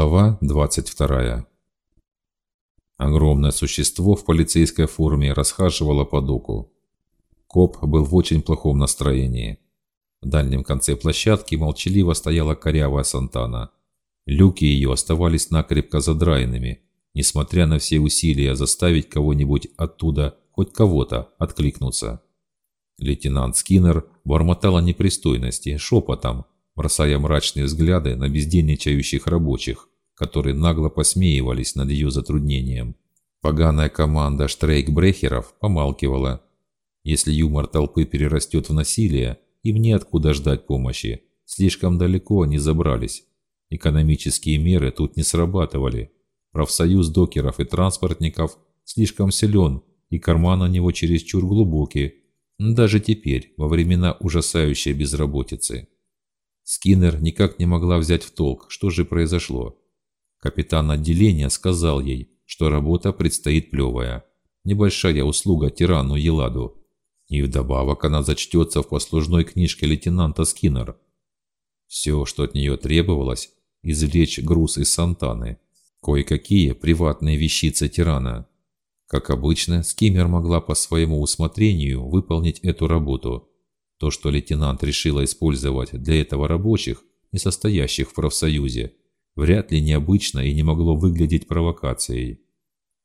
Глава 22. Огромное существо в полицейской форме расхаживало по доку. Коп был в очень плохом настроении. В дальнем конце площадки молчаливо стояла корявая Сантана. Люки ее оставались накрепко задраенными, несмотря на все усилия заставить кого-нибудь оттуда, хоть кого-то, откликнуться. Лейтенант Скиннер бормотал о непристойности шепотом, бросая мрачные взгляды на бездельничающих рабочих, которые нагло посмеивались над ее затруднением. Поганая команда штрейкбрехеров помалкивала. Если юмор толпы перерастет в насилие, им неоткуда ждать помощи. Слишком далеко они забрались. Экономические меры тут не срабатывали. Профсоюз докеров и транспортников слишком силен, и карман у него чересчур глубокий, даже теперь, во времена ужасающей безработицы. Скиннер никак не могла взять в толк, что же произошло. Капитан отделения сказал ей, что работа предстоит плевая. Небольшая услуга тирану Еладу. И вдобавок она зачтется в послужной книжке лейтенанта Скиннер. Все, что от нее требовалось, извлечь груз из Сантаны. Кое-какие приватные вещицы тирана. Как обычно, Скиммер могла по своему усмотрению выполнить эту работу – то, что лейтенант решила использовать для этого рабочих, не состоящих в профсоюзе, вряд ли необычно и не могло выглядеть провокацией.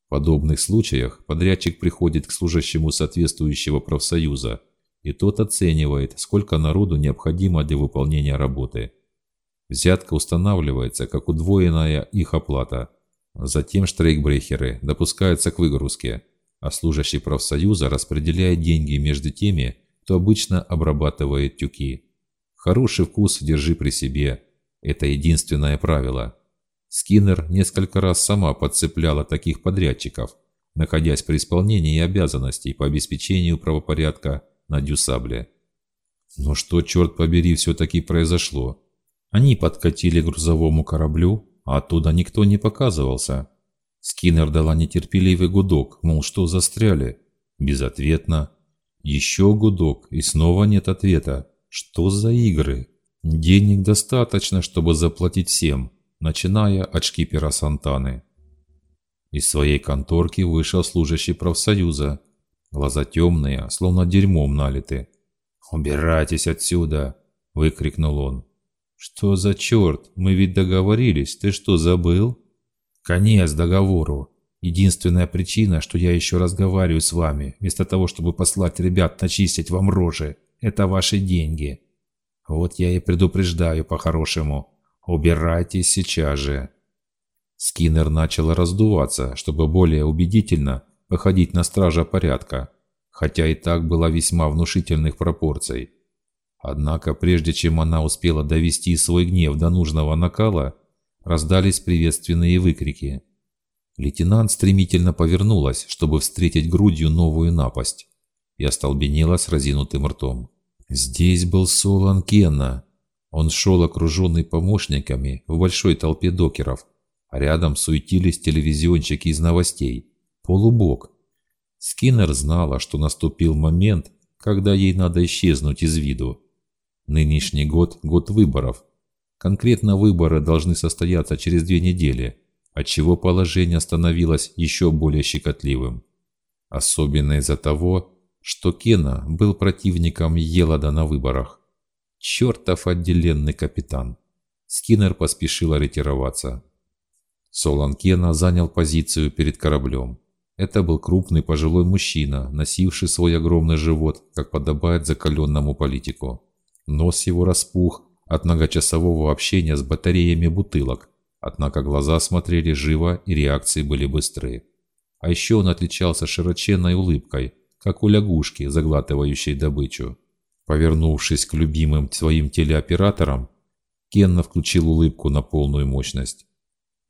В подобных случаях подрядчик приходит к служащему соответствующего профсоюза, и тот оценивает, сколько народу необходимо для выполнения работы. Взятка устанавливается как удвоенная их оплата. Затем штрейкбрехеры допускаются к выгрузке, а служащий профсоюза распределяет деньги между теми, то обычно обрабатывает тюки. Хороший вкус держи при себе. Это единственное правило. Скиннер несколько раз сама подцепляла таких подрядчиков, находясь при исполнении обязанностей по обеспечению правопорядка на Дюсабле. Но что, черт побери, все-таки произошло? Они подкатили к грузовому кораблю, а оттуда никто не показывался. Скиннер дала нетерпеливый гудок, мол, что застряли. Безответно. Еще гудок, и снова нет ответа. Что за игры? Денег достаточно, чтобы заплатить всем, начиная от шкипера Сантаны. Из своей конторки вышел служащий профсоюза. Глаза темные, словно дерьмом налиты. «Убирайтесь отсюда!» – выкрикнул он. «Что за черт? Мы ведь договорились. Ты что, забыл?» «Конец договору. Единственная причина, что я еще разговариваю с вами, вместо того, чтобы послать ребят начистить вам рожи, это ваши деньги. Вот я и предупреждаю по-хорошему. Убирайтесь сейчас же. Скиннер начал раздуваться, чтобы более убедительно походить на стража порядка, хотя и так была весьма внушительных пропорций. Однако, прежде чем она успела довести свой гнев до нужного накала, раздались приветственные выкрики – Лейтенант стремительно повернулась, чтобы встретить грудью новую напасть, и остолбенела с разинутым ртом. Здесь был Солан Кенна. Он шел окруженный помощниками в большой толпе докеров, а рядом суетились телевизионщики из новостей. Полубок. Скиннер знала, что наступил момент, когда ей надо исчезнуть из виду. Нынешний год – год выборов. Конкретно выборы должны состояться через две недели – отчего положение становилось еще более щекотливым. Особенно из-за того, что Кена был противником Елада на выборах. Чертов отделенный капитан. Скиннер поспешил ретироваться. Солан Кена занял позицию перед кораблем. Это был крупный пожилой мужчина, носивший свой огромный живот, как подобает закаленному политику. Нос его распух от многочасового общения с батареями бутылок, Однако глаза смотрели живо и реакции были быстрые. А еще он отличался широченной улыбкой, как у лягушки, заглатывающей добычу. Повернувшись к любимым своим телеоператорам, Кенна включил улыбку на полную мощность.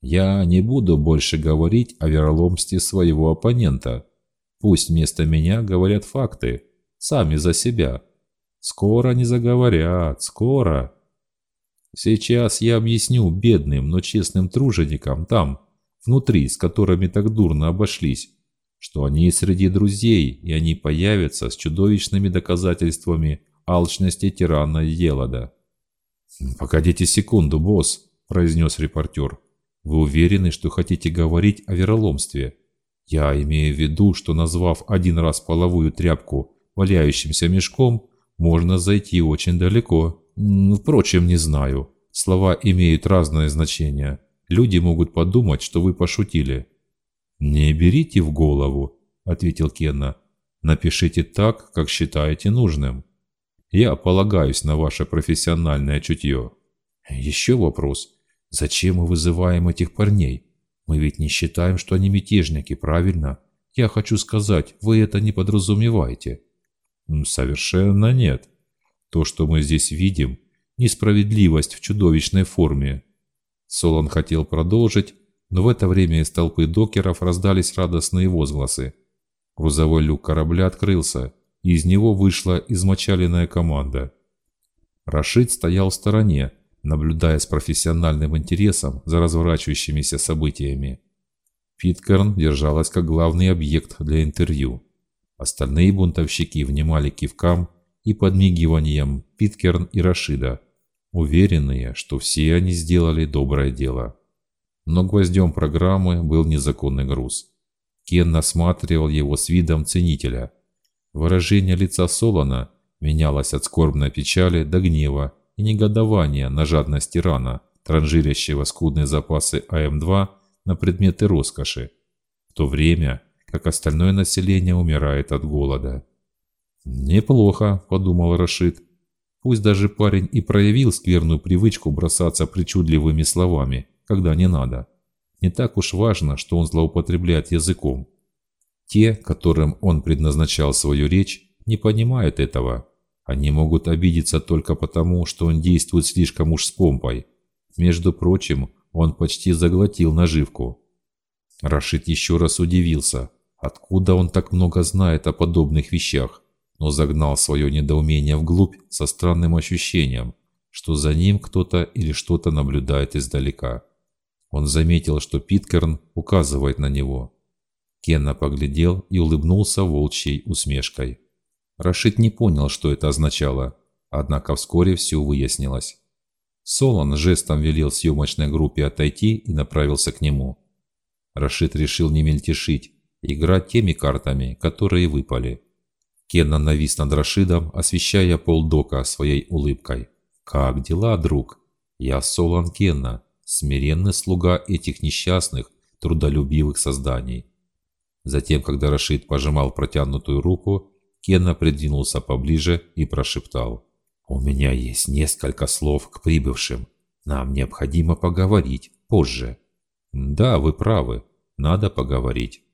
«Я не буду больше говорить о вероломстве своего оппонента. Пусть вместо меня говорят факты, сами за себя. Скоро не заговорят, скоро!» Сейчас я объясню бедным, но честным труженикам там, внутри, с которыми так дурно обошлись, что они среди друзей, и они появятся с чудовищными доказательствами алчности тирана Елода. «Погодите секунду, босс», – произнес репортер. Вы уверены, что хотите говорить о вероломстве? Я имею в виду, что назвав один раз половую тряпку валяющимся мешком, можно зайти очень далеко. Впрочем, не знаю. Слова имеют разное значение. Люди могут подумать, что вы пошутили. «Не берите в голову», — ответил Кенна. «Напишите так, как считаете нужным. Я полагаюсь на ваше профессиональное чутье». «Еще вопрос. Зачем мы вызываем этих парней? Мы ведь не считаем, что они мятежники, правильно? Я хочу сказать, вы это не подразумеваете». «Совершенно нет. То, что мы здесь видим, несправедливость в чудовищной форме». Солон хотел продолжить, но в это время из толпы докеров раздались радостные возгласы. Грузовой люк корабля открылся, из него вышла измочаленная команда. Рашид стоял в стороне, наблюдая с профессиональным интересом за разворачивающимися событиями. Питкерн держалась как главный объект для интервью. Остальные бунтовщики внимали кивкам и подмигиванием Питкерн и Рашида, уверенные, что все они сделали доброе дело. Но гвоздем программы был незаконный груз. Кен насматривал его с видом ценителя. Выражение лица Солона менялось от скорбной печали до гнева и негодования на жадность тирана, транжирящего скудные запасы АМ-2 на предметы роскоши, в то время как остальное население умирает от голода. «Неплохо», – подумал Рашид. Пусть даже парень и проявил скверную привычку бросаться причудливыми словами, когда не надо. Не так уж важно, что он злоупотребляет языком. Те, которым он предназначал свою речь, не понимают этого. Они могут обидеться только потому, что он действует слишком уж с помпой. Между прочим, он почти заглотил наживку. Рашид еще раз удивился, откуда он так много знает о подобных вещах, но загнал свое недоумение вглубь со странным ощущением, что за ним кто-то или что-то наблюдает издалека. Он заметил, что Питкерн указывает на него. Кенна поглядел и улыбнулся волчьей усмешкой. Рашид не понял, что это означало, однако вскоре все выяснилось. Солон жестом велел съемочной группе отойти и направился к нему. Рашид решил не мельтешить, играть теми картами, которые выпали. Кенна навис над Рашидом, освещая полдока своей улыбкой. «Как дела, друг? Я Солон Кенна, смиренный слуга этих несчастных, трудолюбивых созданий». Затем, когда Рашид пожимал протянутую руку, Кенна придвинулся поближе и прошептал. «У меня есть несколько слов к прибывшим. Нам необходимо поговорить позже». «Да, вы правы. Надо поговорить».